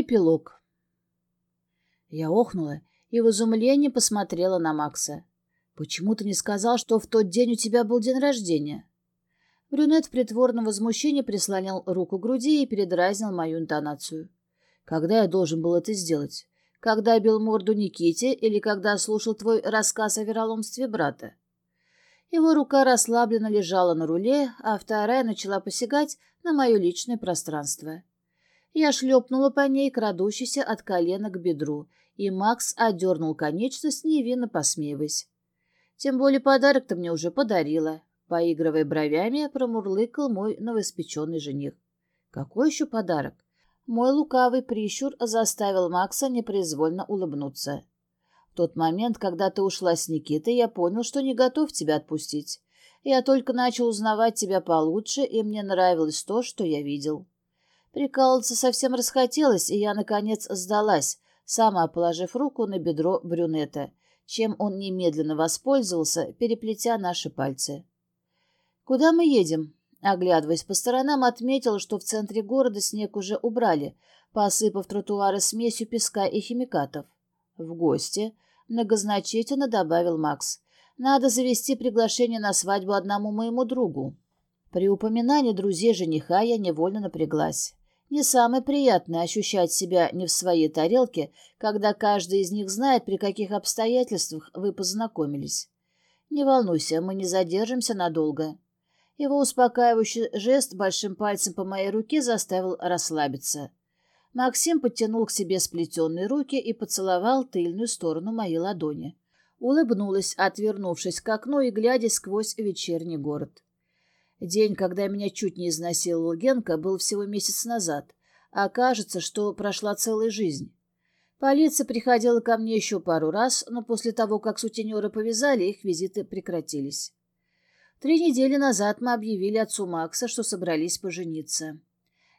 Эпилог. Я охнула и в изумлении посмотрела на Макса. «Почему ты не сказал, что в тот день у тебя был день рождения?» Брюнет в притворном возмущении прислонил руку к груди и передразнил мою интонацию. «Когда я должен был это сделать? Когда бил морду Никите или когда слушал твой рассказ о вероломстве брата?» Его рука расслабленно лежала на руле, а вторая начала посягать на мое личное пространство. Я шлепнула по ней, крадущейся от колена к бедру, и Макс одернул конечность, невинно посмеиваясь. Тем более подарок ты мне уже подарила. Поигрывая бровями, промурлыкал мой новоиспеченный жених. Какой еще подарок? Мой лукавый прищур заставил Макса непроизвольно улыбнуться. В тот момент, когда ты ушла с Никитой, я понял, что не готов тебя отпустить. Я только начал узнавать тебя получше, и мне нравилось то, что я видел. Прикалываться совсем расхотелось, и я, наконец, сдалась, сама положив руку на бедро брюнета, чем он немедленно воспользовался, переплетя наши пальцы. «Куда мы едем?» Оглядываясь по сторонам, отметил, что в центре города снег уже убрали, посыпав тротуары смесью песка и химикатов. «В гости», — многозначительно добавил Макс. «Надо завести приглашение на свадьбу одному моему другу». При упоминании друзей жениха я невольно напряглась. Не самое приятное ощущать себя не в своей тарелке, когда каждый из них знает, при каких обстоятельствах вы познакомились. Не волнуйся, мы не задержимся надолго. Его успокаивающий жест большим пальцем по моей руке заставил расслабиться. Максим подтянул к себе сплетенные руки и поцеловал тыльную сторону моей ладони. Улыбнулась, отвернувшись к окну и глядя сквозь вечерний город. День, когда меня чуть не изнасиловал Генка, был всего месяц назад, а кажется, что прошла целая жизнь. Полиция приходила ко мне еще пару раз, но после того, как сутенеры повязали, их визиты прекратились. Три недели назад мы объявили отцу Макса, что собрались пожениться.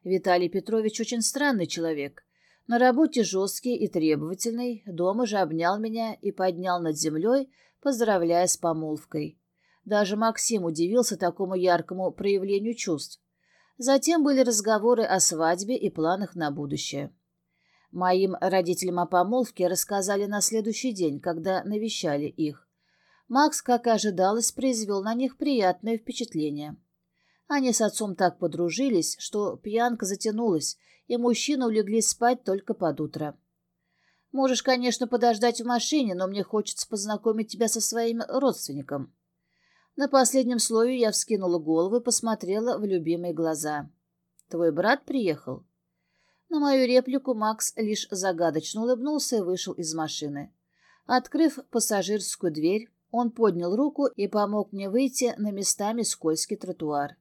Виталий Петрович очень странный человек. На работе жесткий и требовательный, дома же обнял меня и поднял над землей, поздравляя с помолвкой. Даже Максим удивился такому яркому проявлению чувств. Затем были разговоры о свадьбе и планах на будущее. Моим родителям о помолвке рассказали на следующий день, когда навещали их. Макс, как и ожидалось, произвел на них приятное впечатление. Они с отцом так подружились, что пьянка затянулась, и мужчины улеглись спать только под утро. «Можешь, конечно, подождать в машине, но мне хочется познакомить тебя со своим родственником». На последнем слове я вскинула голову и посмотрела в любимые глаза. «Твой брат приехал?» На мою реплику Макс лишь загадочно улыбнулся и вышел из машины. Открыв пассажирскую дверь, он поднял руку и помог мне выйти на местами скользкий тротуар.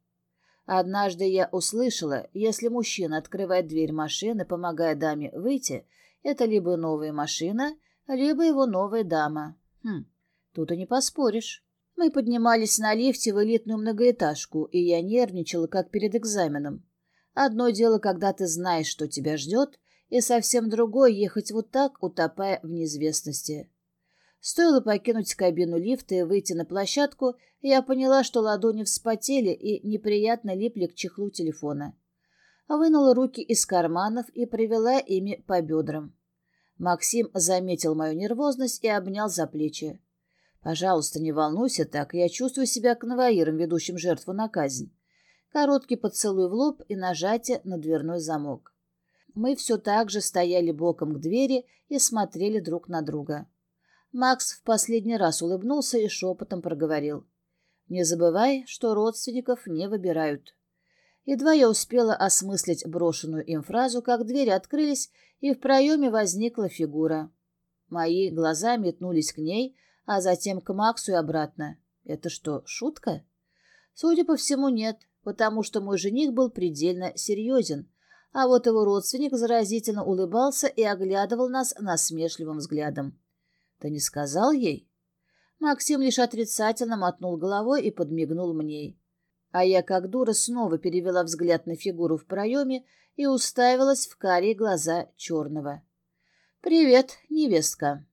Однажды я услышала, если мужчина открывает дверь машины, помогая даме выйти, это либо новая машина, либо его новая дама. Хм, тут и не поспоришь. Мы поднимались на лифте в элитную многоэтажку, и я нервничала, как перед экзаменом. Одно дело, когда ты знаешь, что тебя ждет, и совсем другое — ехать вот так, утопая в неизвестности. Стоило покинуть кабину лифта и выйти на площадку, я поняла, что ладони вспотели и неприятно липли к чехлу телефона. Вынула руки из карманов и привела ими по бедрам. Максим заметил мою нервозность и обнял за плечи. Пожалуйста, не волнуйся так, я чувствую себя конвоиром, ведущим жертву на казнь. Короткий поцелуй в лоб и нажатие на дверной замок. Мы все так же стояли боком к двери и смотрели друг на друга. Макс в последний раз улыбнулся и шепотом проговорил. «Не забывай, что родственников не выбирают». Едва я успела осмыслить брошенную им фразу, как двери открылись, и в проеме возникла фигура. Мои глаза метнулись к ней — а затем к Максу и обратно. Это что, шутка? Судя по всему, нет, потому что мой жених был предельно серьезен, а вот его родственник заразительно улыбался и оглядывал нас насмешливым взглядом. «Ты не сказал ей?» Максим лишь отрицательно мотнул головой и подмигнул мне. А я, как дура, снова перевела взгляд на фигуру в проеме и уставилась в карие глаза черного. «Привет, невестка!»